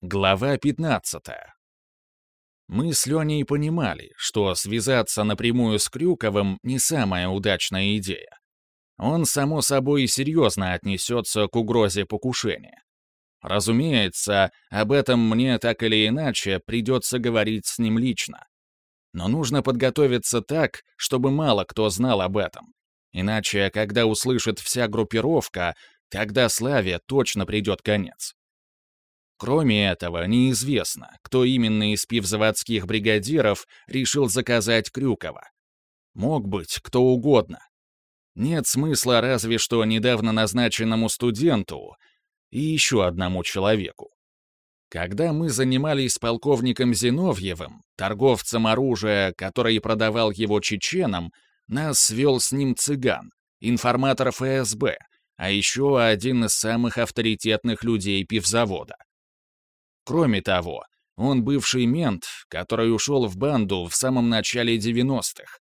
Глава 15. Мы с Леней понимали, что связаться напрямую с Крюковым не самая удачная идея. Он, само собой, серьезно отнесется к угрозе покушения. Разумеется, об этом мне так или иначе придется говорить с ним лично. Но нужно подготовиться так, чтобы мало кто знал об этом. Иначе, когда услышит вся группировка, тогда Славе точно придет конец. Кроме этого, неизвестно, кто именно из пивзаводских бригадиров решил заказать Крюкова. Мог быть кто угодно. Нет смысла разве что недавно назначенному студенту и еще одному человеку. Когда мы занимались с полковником Зиновьевым, торговцем оружия, который продавал его чеченам, нас свел с ним цыган, информатор ФСБ, а еще один из самых авторитетных людей пивзавода. Кроме того, он бывший мент, который ушел в банду в самом начале 90-х.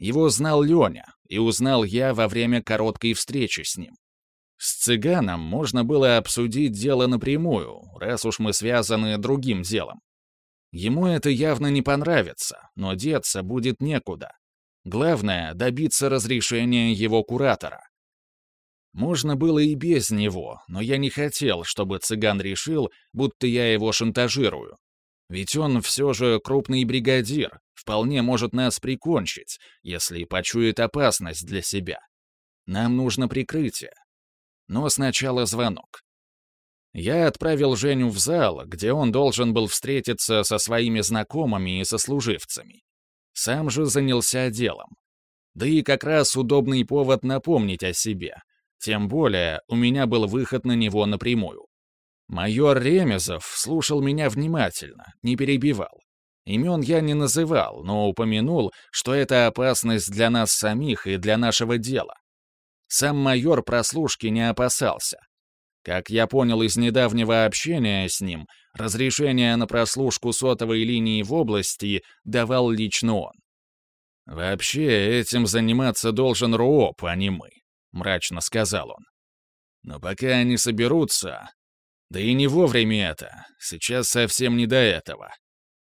Его знал Леня, и узнал я во время короткой встречи с ним. С цыганом можно было обсудить дело напрямую, раз уж мы связаны другим делом. Ему это явно не понравится, но деться будет некуда. Главное — добиться разрешения его куратора. Можно было и без него, но я не хотел, чтобы цыган решил, будто я его шантажирую. Ведь он все же крупный бригадир, вполне может нас прикончить, если почует опасность для себя. Нам нужно прикрытие. Но сначала звонок. Я отправил Женю в зал, где он должен был встретиться со своими знакомыми и сослуживцами. Сам же занялся делом. Да и как раз удобный повод напомнить о себе, тем более, у меня был выход на него напрямую. Майор Ремезов слушал меня внимательно, не перебивал. Имен я не называл, но упомянул, что это опасность для нас самих и для нашего дела. Сам майор прослушки не опасался. Как я понял из недавнего общения с ним, разрешение на прослушку сотовой линии в области давал лично он. Вообще, этим заниматься должен РУОП, а не мы. — мрачно сказал он. «Но пока они соберутся... Да и не вовремя это, сейчас совсем не до этого».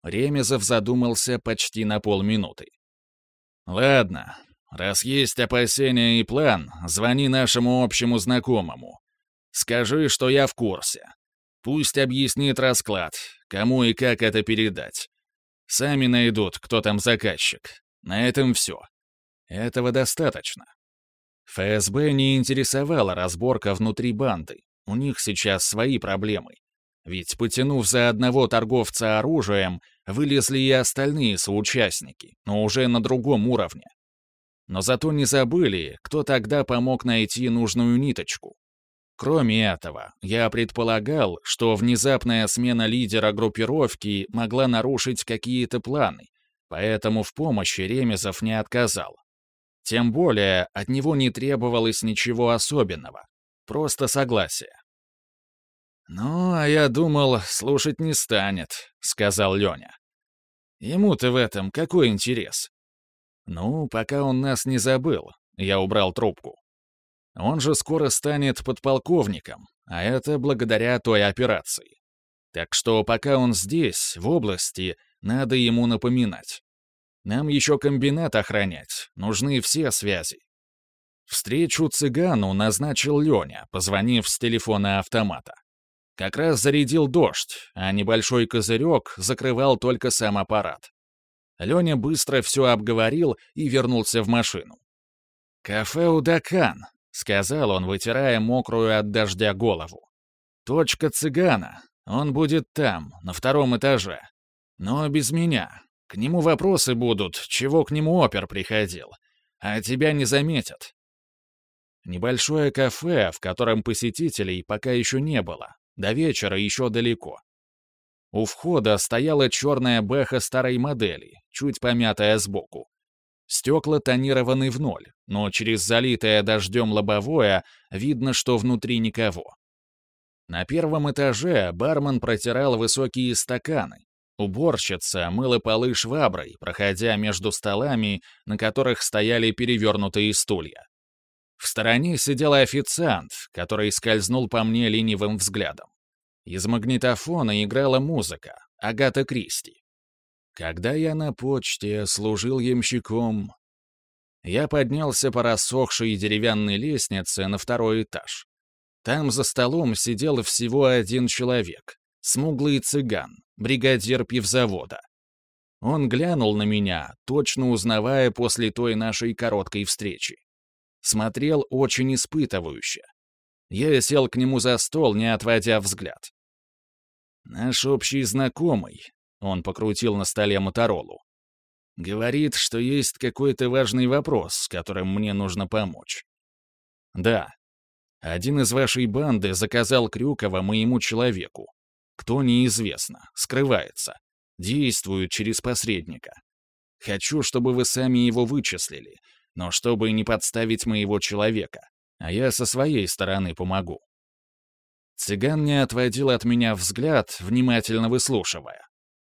Ремезов задумался почти на полминуты. «Ладно, раз есть опасения и план, звони нашему общему знакомому. Скажи, что я в курсе. Пусть объяснит расклад, кому и как это передать. Сами найдут, кто там заказчик. На этом все. Этого достаточно. ФСБ не интересовала разборка внутри банды. У них сейчас свои проблемы. Ведь, потянув за одного торговца оружием, вылезли и остальные соучастники, но уже на другом уровне. Но зато не забыли, кто тогда помог найти нужную ниточку. Кроме этого, я предполагал, что внезапная смена лидера группировки могла нарушить какие-то планы, поэтому в помощи Ремезов не отказал. Тем более от него не требовалось ничего особенного, просто согласие. «Ну, а я думал, слушать не станет», — сказал Леня. «Ему-то в этом какой интерес?» «Ну, пока он нас не забыл», — я убрал трубку. «Он же скоро станет подполковником, а это благодаря той операции. Так что пока он здесь, в области, надо ему напоминать. Нам еще комбинат охранять, нужны все связи. Встречу цыгану назначил Леня, позвонив с телефона автомата. Как раз зарядил дождь, а небольшой козырек закрывал только сам аппарат. Леня быстро все обговорил и вернулся в машину. «Кафе Удакан», — сказал он, вытирая мокрую от дождя голову. «Точка цыгана. Он будет там, на втором этаже. Но без меня. К нему вопросы будут, чего к нему опер приходил. А тебя не заметят. Небольшое кафе, в котором посетителей пока еще не было. До вечера еще далеко. У входа стояла черная бэха старой модели, чуть помятая сбоку. Стекла тонированы в ноль, но через залитое дождем лобовое видно, что внутри никого. На первом этаже бармен протирал высокие стаканы, Уборщица мыла полы шваброй, проходя между столами, на которых стояли перевернутые стулья. В стороне сидел официант, который скользнул по мне ленивым взглядом. Из магнитофона играла музыка, Агата Кристи. Когда я на почте служил ямщиком, я поднялся по рассохшей деревянной лестнице на второй этаж. Там за столом сидел всего один человек — смуглый цыган, бригадир пивзавода. Он глянул на меня, точно узнавая после той нашей короткой встречи. Смотрел очень испытывающе. Я сел к нему за стол, не отводя взгляд. «Наш общий знакомый», — он покрутил на столе Моторолу, Говорит, что есть какой-то важный вопрос, с которым мне нужно помочь. Да. Один из вашей банды заказал Крюкова моему человеку. Кто неизвестно, скрывается, действует через посредника. Хочу, чтобы вы сами его вычислили, но чтобы не подставить моего человека, а я со своей стороны помогу. Цыган не отводил от меня взгляд, внимательно выслушивая.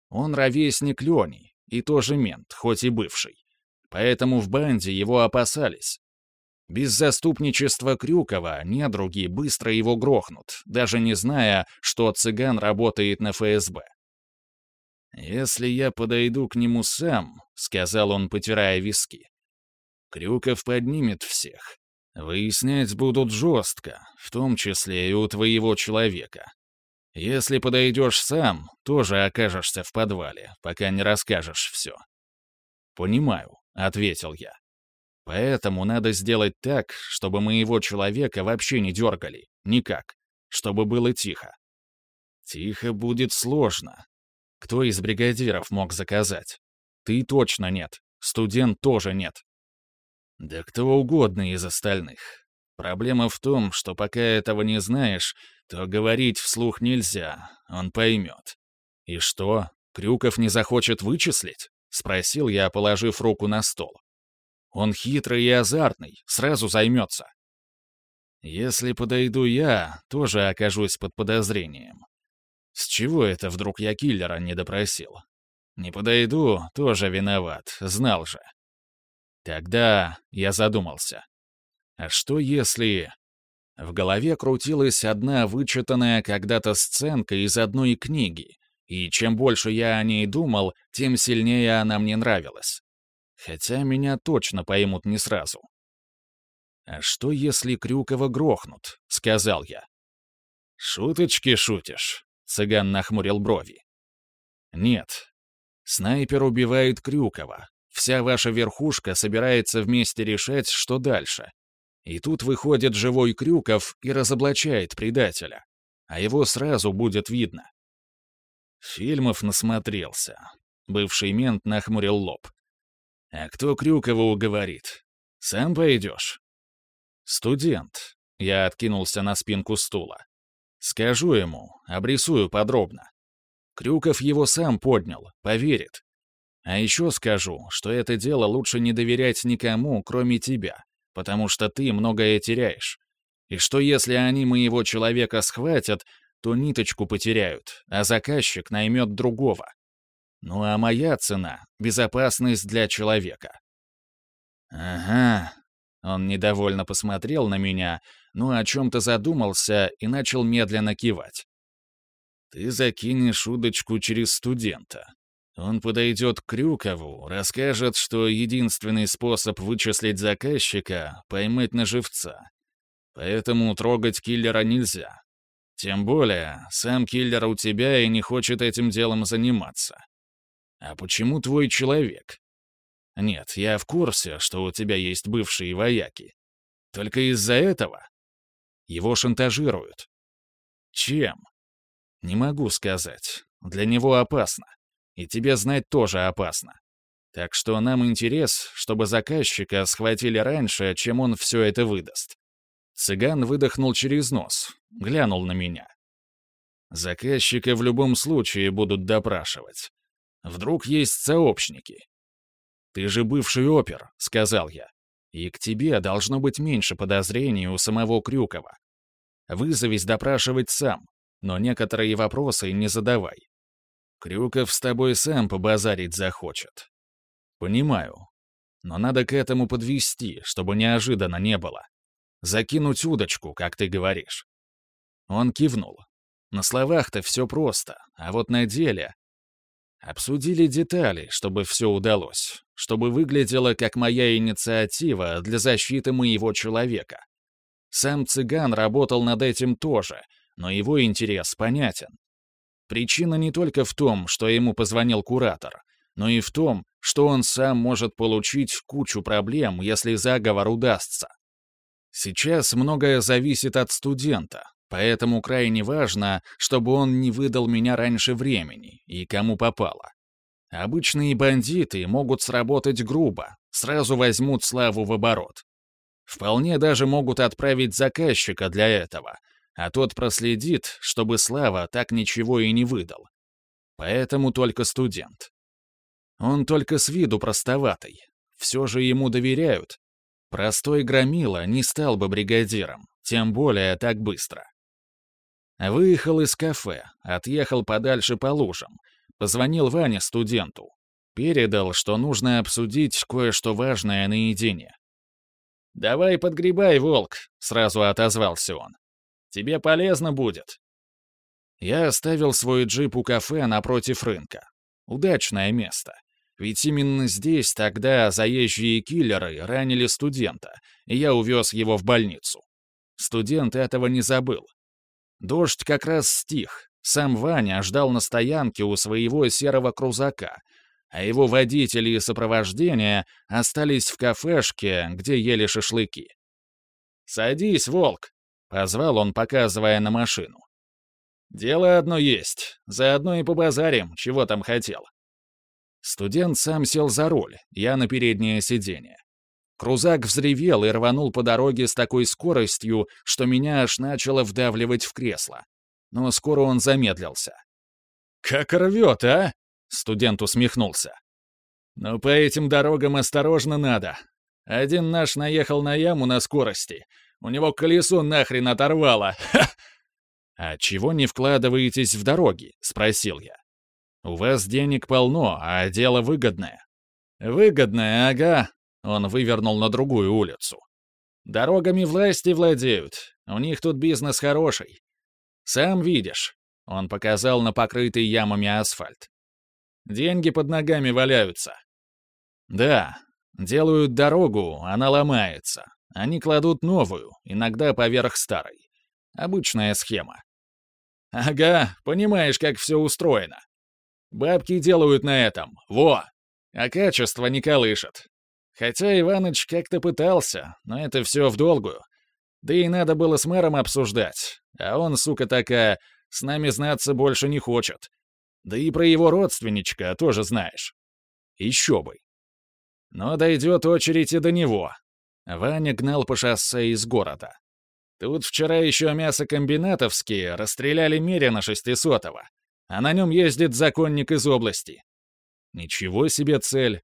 Он ровесник Лени, и тоже мент, хоть и бывший. Поэтому в банде его опасались. Без заступничества Крюкова недруги быстро его грохнут, даже не зная, что цыган работает на ФСБ. «Если я подойду к нему сам», — сказал он, потирая виски, — «Крюков поднимет всех. Выяснять будут жестко, в том числе и у твоего человека. Если подойдешь сам, тоже окажешься в подвале, пока не расскажешь все. «Понимаю», — ответил я. «Поэтому надо сделать так, чтобы моего человека вообще не дергали. Никак. Чтобы было тихо». «Тихо будет сложно. Кто из бригадиров мог заказать? Ты точно нет. Студент тоже нет. Да кто угодно из остальных. Проблема в том, что пока этого не знаешь, то говорить вслух нельзя, он поймет. И что, Крюков не захочет вычислить? Спросил я, положив руку на стол. Он хитрый и азартный, сразу займется. Если подойду я, тоже окажусь под подозрением. С чего это вдруг я киллера не допросил? Не подойду, тоже виноват, знал же. Тогда я задумался. А что если... В голове крутилась одна вычитанная когда-то сценка из одной книги, и чем больше я о ней думал, тем сильнее она мне нравилась. Хотя меня точно поймут не сразу. «А что, если Крюкова грохнут?» — сказал я. «Шуточки шутишь?» — цыган нахмурил брови. «Нет. Снайпер убивает Крюкова. Вся ваша верхушка собирается вместе решать, что дальше. И тут выходит живой Крюков и разоблачает предателя. А его сразу будет видно. Фильмов насмотрелся. Бывший мент нахмурил лоб. «А кто Крюкову говорит? Сам пойдешь?» «Студент». Я откинулся на спинку стула. «Скажу ему, обрисую подробно. Крюков его сам поднял, поверит. А еще скажу, что это дело лучше не доверять никому, кроме тебя потому что ты многое теряешь. И что если они моего человека схватят, то ниточку потеряют, а заказчик наймет другого. Ну а моя цена — безопасность для человека. Ага. Он недовольно посмотрел на меня, но о чем-то задумался и начал медленно кивать. Ты закинешь удочку через студента. Он подойдет к Крюкову, расскажет, что единственный способ вычислить заказчика — поймать на живца. Поэтому трогать киллера нельзя. Тем более, сам киллер у тебя и не хочет этим делом заниматься. А почему твой человек? Нет, я в курсе, что у тебя есть бывшие вояки. Только из-за этого? Его шантажируют. Чем? Не могу сказать. Для него опасно. И тебе знать тоже опасно. Так что нам интерес, чтобы заказчика схватили раньше, чем он все это выдаст. Цыган выдохнул через нос, глянул на меня. Заказчика в любом случае будут допрашивать. Вдруг есть сообщники. «Ты же бывший опер», — сказал я. «И к тебе должно быть меньше подозрений у самого Крюкова. Вызовись допрашивать сам, но некоторые вопросы не задавай. Крюков с тобой сам побазарить захочет. Понимаю. Но надо к этому подвести, чтобы неожиданно не было. Закинуть удочку, как ты говоришь. Он кивнул. На словах-то все просто, а вот на деле... Обсудили детали, чтобы все удалось, чтобы выглядело как моя инициатива для защиты моего человека. Сам цыган работал над этим тоже, но его интерес понятен. Причина не только в том, что ему позвонил куратор, но и в том, что он сам может получить кучу проблем, если заговор удастся. Сейчас многое зависит от студента, Поэтому крайне важно, чтобы он не выдал меня раньше времени и кому попало. Обычные бандиты могут сработать грубо, сразу возьмут славу в оборот. Вполне даже могут отправить заказчика для этого, а тот проследит, чтобы Слава так ничего и не выдал. Поэтому только студент. Он только с виду простоватый. Все же ему доверяют. Простой громила не стал бы бригадиром, тем более так быстро. Выехал из кафе, отъехал подальше по лужам. Позвонил Ване студенту. Передал, что нужно обсудить кое-что важное наедине. «Давай подгребай, волк», — сразу отозвался он. «Тебе полезно будет». Я оставил свой джип у кафе напротив рынка. Удачное место. Ведь именно здесь тогда заезжие киллеры ранили студента, и я увез его в больницу. Студент этого не забыл. Дождь как раз стих. Сам Ваня ждал на стоянке у своего серого крузака, а его водители и сопровождение остались в кафешке, где ели шашлыки. «Садись, волк!» — позвал он, показывая на машину. «Дело одно есть. Заодно и побазарим, чего там хотел». Студент сам сел за руль, я на переднее сиденье. Крузак взревел и рванул по дороге с такой скоростью, что меня аж начало вдавливать в кресло. Но скоро он замедлился. «Как рвет, а?» — студент усмехнулся. «Но по этим дорогам осторожно надо. Один наш наехал на яму на скорости. У него колесо нахрен оторвало. Ха!» «А чего не вкладываетесь в дороги?» — спросил я. «У вас денег полно, а дело выгодное». «Выгодное, ага», он вывернул на другую улицу. «Дорогами власти владеют. У них тут бизнес хороший. Сам видишь». Он показал на покрытый ямами асфальт. «Деньги под ногами валяются». «Да, делают дорогу, она ломается. Они кладут новую, иногда поверх старой. Обычная схема. Ага, понимаешь, как все устроено. Бабки делают на этом, во! А качество не колышет. Хотя Иваныч как-то пытался, но это все в долгую. Да и надо было с мэром обсуждать. А он, сука такая, с нами знаться больше не хочет. Да и про его родственничка тоже знаешь. Еще бы. Но дойдет очередь и до него. Ваня гнал по шоссе из города. Тут вчера еще мясокомбинатовские расстреляли Мерина шестисотого, а на нем ездит законник из области. Ничего себе цель.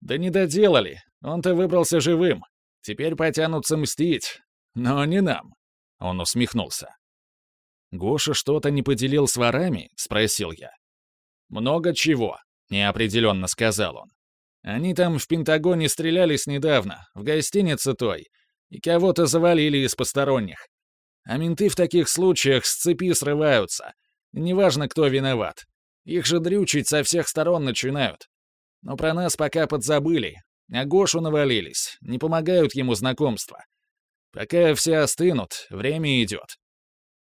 Да не доделали. Он-то выбрался живым. Теперь потянутся мстить. Но не нам. Он усмехнулся. «Гоша что-то не поделил с ворами?» — спросил я. «Много чего», — неопределенно сказал он. «Они там в Пентагоне стрелялись недавно, в гостинице той, и кого-то завалили из посторонних. А менты в таких случаях с цепи срываются. Неважно, кто виноват. Их же дрючить со всех сторон начинают. Но про нас пока подзабыли, а Гошу навалились, не помогают ему знакомства. Пока все остынут, время идет.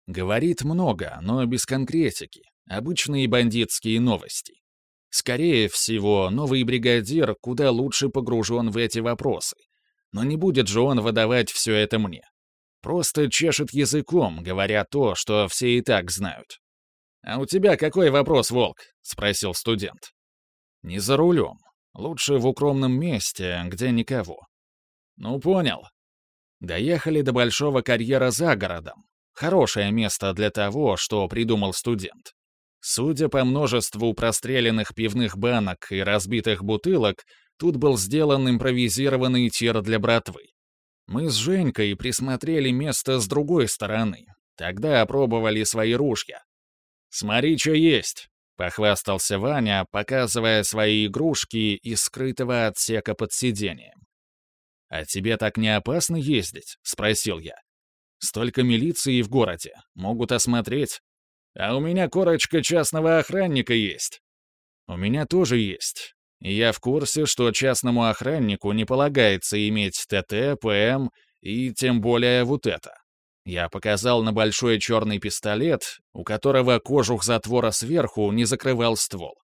Говорит много, но без конкретики. Обычные бандитские новости. Скорее всего, новый бригадир куда лучше погружен в эти вопросы. Но не будет же он выдавать все это мне. Просто чешет языком, говоря то, что все и так знают. «А у тебя какой вопрос, Волк?» — спросил студент. Не за рулем. Лучше в укромном месте, где никого. Ну, понял. Доехали до большого карьера за городом. Хорошее место для того, что придумал студент. Судя по множеству простреленных пивных банок и разбитых бутылок, тут был сделан импровизированный тир для братвы. Мы с Женькой присмотрели место с другой стороны. Тогда опробовали свои ружья. «Смотри, что есть!» — похвастался Ваня, показывая свои игрушки из скрытого отсека под сиденьем. «А тебе так не опасно ездить?» — спросил я. «Столько милиции в городе. Могут осмотреть». А у меня корочка частного охранника есть». «У меня тоже есть. И я в курсе, что частному охраннику не полагается иметь ТТ, ПМ и тем более вот это». Я показал на большой черный пистолет, у которого кожух затвора сверху не закрывал ствол.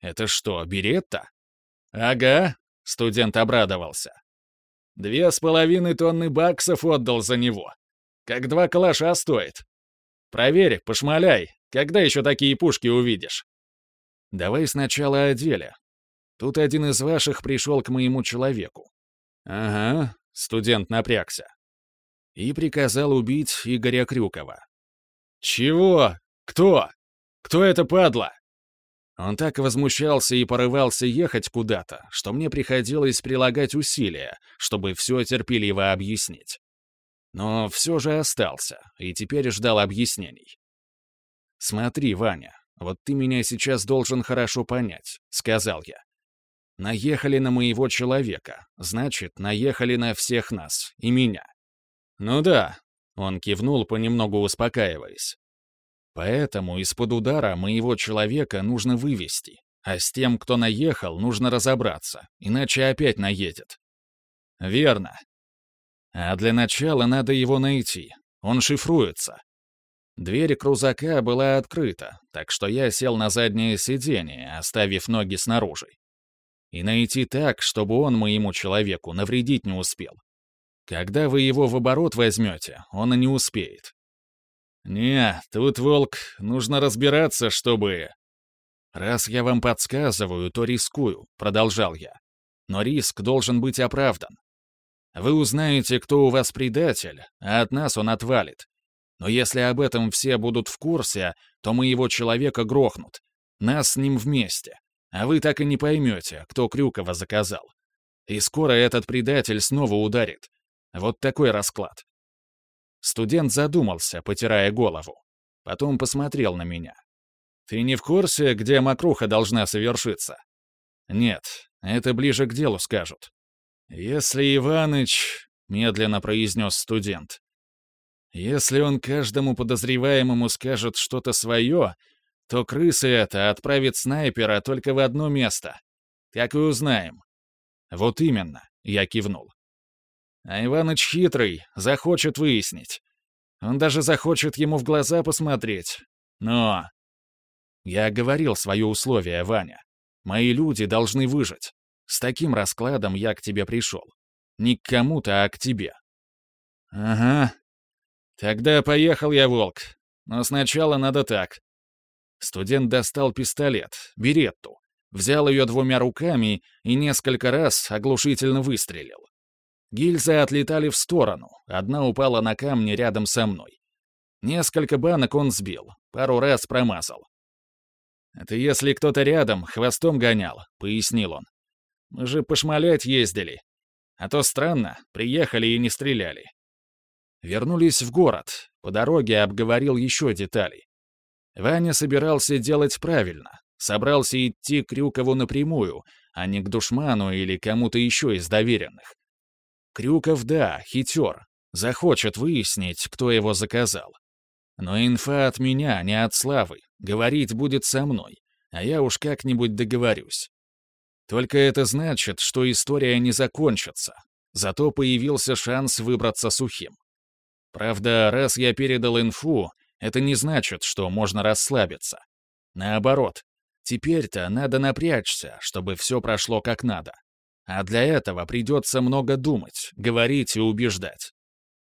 «Это что, беретта?» «Ага», — студент обрадовался. «Две с половиной тонны баксов отдал за него. Как два калаша стоит. Проверь, пошмаляй, когда еще такие пушки увидишь?» «Давай сначала о деле. Тут один из ваших пришел к моему человеку». «Ага», — студент напрягся и приказал убить Игоря Крюкова. «Чего? Кто? Кто это падла?» Он так возмущался и порывался ехать куда-то, что мне приходилось прилагать усилия, чтобы все терпеливо объяснить. Но все же остался, и теперь ждал объяснений. «Смотри, Ваня, вот ты меня сейчас должен хорошо понять», — сказал я. «Наехали на моего человека, значит, наехали на всех нас, и меня. «Ну да», — он кивнул, понемногу успокаиваясь. «Поэтому из-под удара моего человека нужно вывести, а с тем, кто наехал, нужно разобраться, иначе опять наедет». «Верно. А для начала надо его найти. Он шифруется». Дверь крузака была открыта, так что я сел на заднее сиденье, оставив ноги снаружи. И найти так, чтобы он моему человеку навредить не успел. Когда вы его в оборот возьмете, он и не успеет. Не, тут, волк, нужно разбираться, чтобы... Раз я вам подсказываю, то рискую, продолжал я. Но риск должен быть оправдан. Вы узнаете, кто у вас предатель, а от нас он отвалит. Но если об этом все будут в курсе, то мы его человека грохнут. Нас с ним вместе. А вы так и не поймете, кто Крюкова заказал. И скоро этот предатель снова ударит. Вот такой расклад. Студент задумался, потирая голову. Потом посмотрел на меня. «Ты не в курсе, где мокруха должна совершиться?» «Нет, это ближе к делу скажут». «Если Иваныч...» — медленно произнес студент. «Если он каждому подозреваемому скажет что-то свое, то крысы это отправит снайпера только в одно место. Как и узнаем». «Вот именно», — я кивнул. А Иваныч хитрый, захочет выяснить. Он даже захочет ему в глаза посмотреть. Но... Я говорил свое условие, Ваня. Мои люди должны выжить. С таким раскладом я к тебе пришел. Не к кому-то, а к тебе. Ага. Тогда поехал я, волк. Но сначала надо так. Студент достал пистолет, беретту, взял ее двумя руками и несколько раз оглушительно выстрелил. Гильзы отлетали в сторону, одна упала на камни рядом со мной. Несколько банок он сбил, пару раз промазал. «Это если кто-то рядом, хвостом гонял», — пояснил он. «Мы же пошмалять ездили. А то странно, приехали и не стреляли». Вернулись в город, по дороге обговорил еще детали. Ваня собирался делать правильно, собрался идти к Крюкову напрямую, а не к душману или кому-то еще из доверенных. Крюков, да, хитер. Захочет выяснить, кто его заказал. Но инфа от меня, не от Славы. Говорить будет со мной, а я уж как-нибудь договорюсь. Только это значит, что история не закончится. Зато появился шанс выбраться сухим. Правда, раз я передал инфу, это не значит, что можно расслабиться. Наоборот, теперь-то надо напрячься, чтобы все прошло как надо. А для этого придется много думать, говорить и убеждать.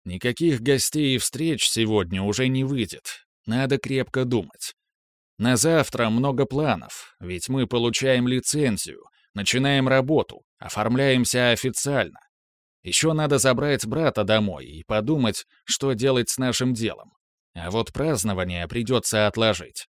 Никаких гостей и встреч сегодня уже не выйдет. Надо крепко думать. На завтра много планов, ведь мы получаем лицензию, начинаем работу, оформляемся официально. Еще надо забрать брата домой и подумать, что делать с нашим делом. А вот празднование придется отложить.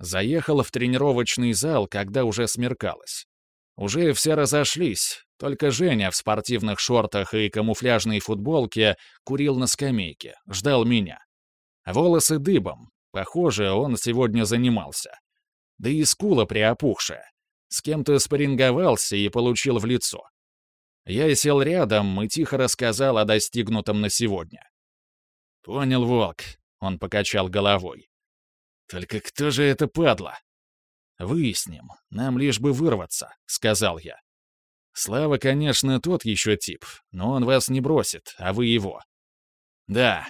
Заехал в тренировочный зал, когда уже смеркалось. Уже все разошлись, только Женя в спортивных шортах и камуфляжной футболке курил на скамейке, ждал меня. Волосы дыбом, похоже, он сегодня занимался. Да и скула приопухшая. С кем-то спарринговался и получил в лицо. Я сел рядом и тихо рассказал о достигнутом на сегодня. «Понял, Волк», — он покачал головой. Только кто же это падла? Выясним, нам лишь бы вырваться, сказал я. Слава, конечно, тот еще тип, но он вас не бросит, а вы его. Да,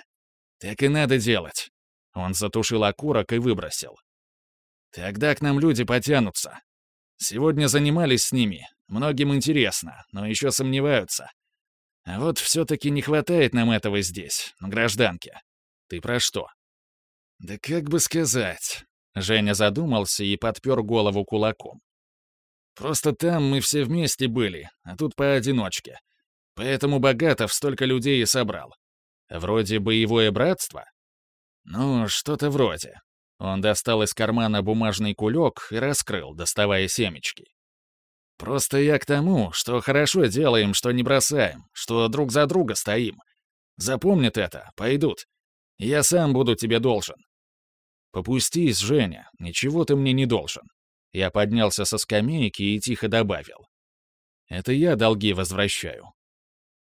так и надо делать. Он затушил окурок и выбросил. Тогда к нам люди потянутся. Сегодня занимались с ними. Многим интересно, но еще сомневаются. А вот все-таки не хватает нам этого здесь, на гражданке. Ты про что? Да как бы сказать... Женя задумался и подпер голову кулаком. Просто там мы все вместе были, а тут поодиночке. Поэтому Богатов столько людей и собрал. Вроде боевое братство? Ну, что-то вроде. Он достал из кармана бумажный кулек и раскрыл, доставая семечки. Просто я к тому, что хорошо делаем, что не бросаем, что друг за друга стоим. Запомнят это, пойдут. Я сам буду тебе должен. Попустись, Женя, ничего ты мне не должен. Я поднялся со скамейки и тихо добавил. Это я долги возвращаю.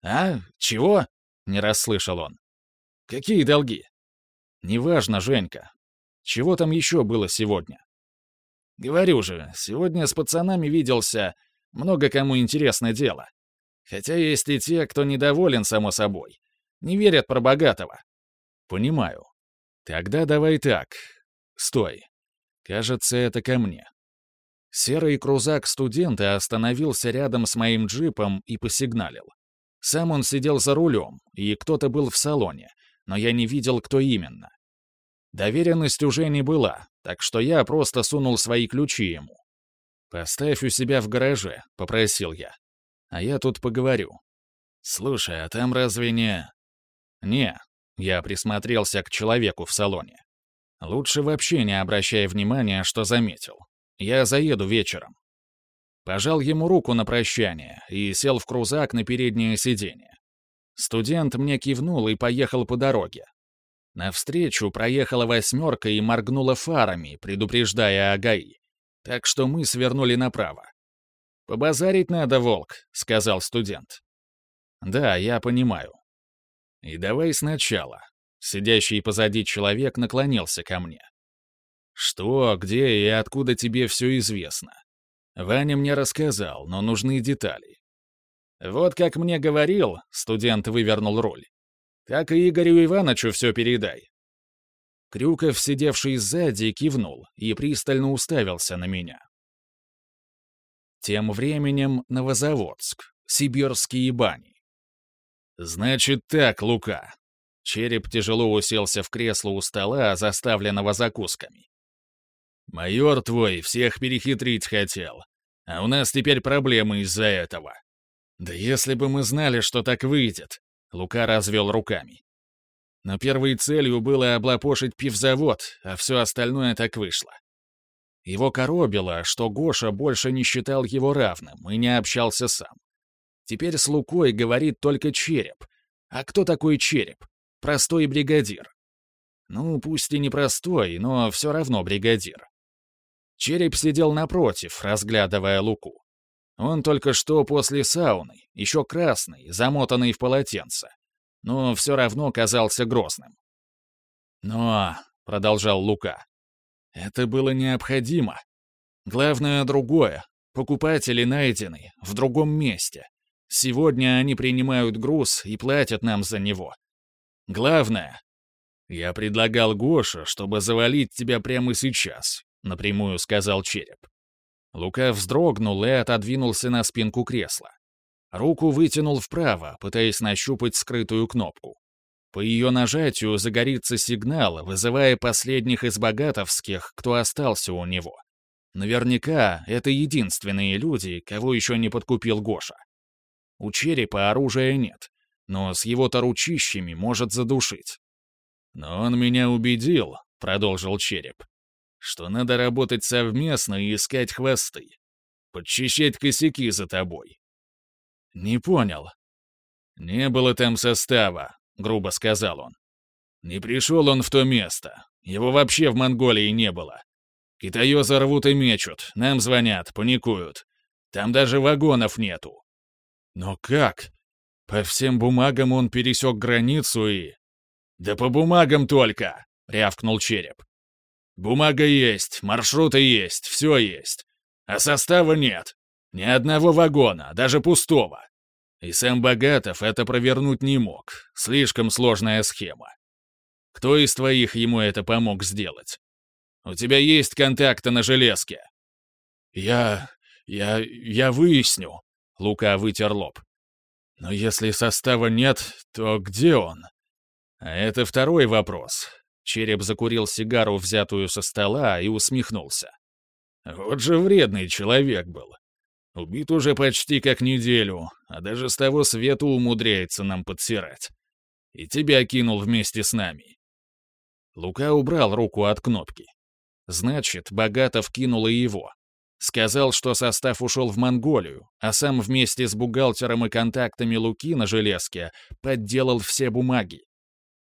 А? Чего? Не расслышал он. Какие долги? Неважно, Женька. Чего там еще было сегодня? Говорю же, сегодня с пацанами виделся, много кому интересное дело. Хотя есть и те, кто недоволен, само собой. Не верят про богатого. Понимаю. Тогда давай так. Стой. Кажется, это ко мне. Серый крузак студента остановился рядом с моим джипом и посигналил. Сам он сидел за рулем, и кто-то был в салоне, но я не видел, кто именно. Доверенность уже не была, так что я просто сунул свои ключи ему. «Поставь у себя в гараже», — попросил я. «А я тут поговорю». «Слушай, а там разве не...» «Не», — я присмотрелся к человеку в салоне. «Лучше вообще не обращай внимания, что заметил. Я заеду вечером». Пожал ему руку на прощание и сел в крузак на переднее сиденье. Студент мне кивнул и поехал по дороге. Навстречу проехала восьмерка и моргнула фарами, предупреждая о ГАИ. Так что мы свернули направо. «Побазарить надо, волк», — сказал студент. «Да, я понимаю». «И давай сначала». Сидящий позади человек наклонился ко мне. «Что, где и откуда тебе все известно?» Ваня мне рассказал, но нужны детали. «Вот как мне говорил», — студент вывернул руль, «так и Игорю Ивановичу все передай». Крюков, сидевший сзади, кивнул и пристально уставился на меня. Тем временем Новозаводск, сибирские бани. «Значит так, Лука». Череп тяжело уселся в кресло у стола, заставленного закусками. «Майор твой всех перехитрить хотел, а у нас теперь проблемы из-за этого. «Да если бы мы знали, что так выйдет!» Лука развел руками. Но первой целью было облапошить пивзавод, а все остальное так вышло. Его коробило, что Гоша больше не считал его равным и не общался сам. Теперь с Лукой говорит только череп. А кто такой череп? Простой бригадир. Ну, пусть и не простой, но все равно бригадир. Череп сидел напротив, разглядывая Луку. Он только что после сауны, еще красный, замотанный в полотенце, но все равно казался грозным. «Но», — продолжал Лука, — «это было необходимо. Главное другое. Покупатели найдены в другом месте. Сегодня они принимают груз и платят нам за него. Главное, я предлагал Гоше, чтобы завалить тебя прямо сейчас, напрямую сказал Череп. Лука вздрогнул и отодвинулся на спинку кресла. Руку вытянул вправо, пытаясь нащупать скрытую кнопку. По ее нажатию загорится сигнал, вызывая последних из богатовских, кто остался у него. Наверняка это единственные люди, кого еще не подкупил Гоша. У черепа оружия нет, но с его-то ручищами может задушить. «Но он меня убедил», — продолжил череп что надо работать совместно и искать хвосты. Подчищать косяки за тобой. Не понял. Не было там состава, грубо сказал он. Не пришел он в то место. Его вообще в Монголии не было. Китаёзы рвут и мечут, нам звонят, паникуют. Там даже вагонов нету. Но как? По всем бумагам он пересек границу и... «Да по бумагам только!» — рявкнул череп. Бумага есть, маршруты есть, все есть. А состава нет. Ни одного вагона, даже пустого. И сам Богатов это провернуть не мог. Слишком сложная схема. Кто из твоих ему это помог сделать? У тебя есть контакты на железке?» «Я... я... я выясню», — Лука вытер лоб. «Но если состава нет, то где он?» «А это второй вопрос». Череп закурил сигару, взятую со стола, и усмехнулся. «Вот же вредный человек был. Убит уже почти как неделю, а даже с того света умудряется нам подсирать. И тебя кинул вместе с нами». Лука убрал руку от кнопки. Значит, Богатов кинул и его. Сказал, что состав ушел в Монголию, а сам вместе с бухгалтером и контактами Луки на железке подделал все бумаги.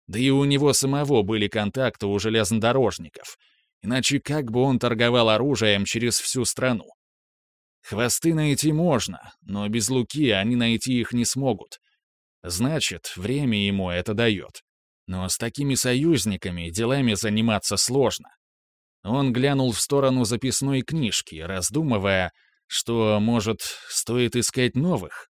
Да и у него самого были контакты у железнодорожников. Иначе как бы он торговал оружием через всю страну? Хвосты найти можно, но без Луки они найти их не смогут. Значит, время ему это дает. Но с такими союзниками делами заниматься сложно. Он глянул в сторону записной книжки, раздумывая, что, может, стоит искать новых?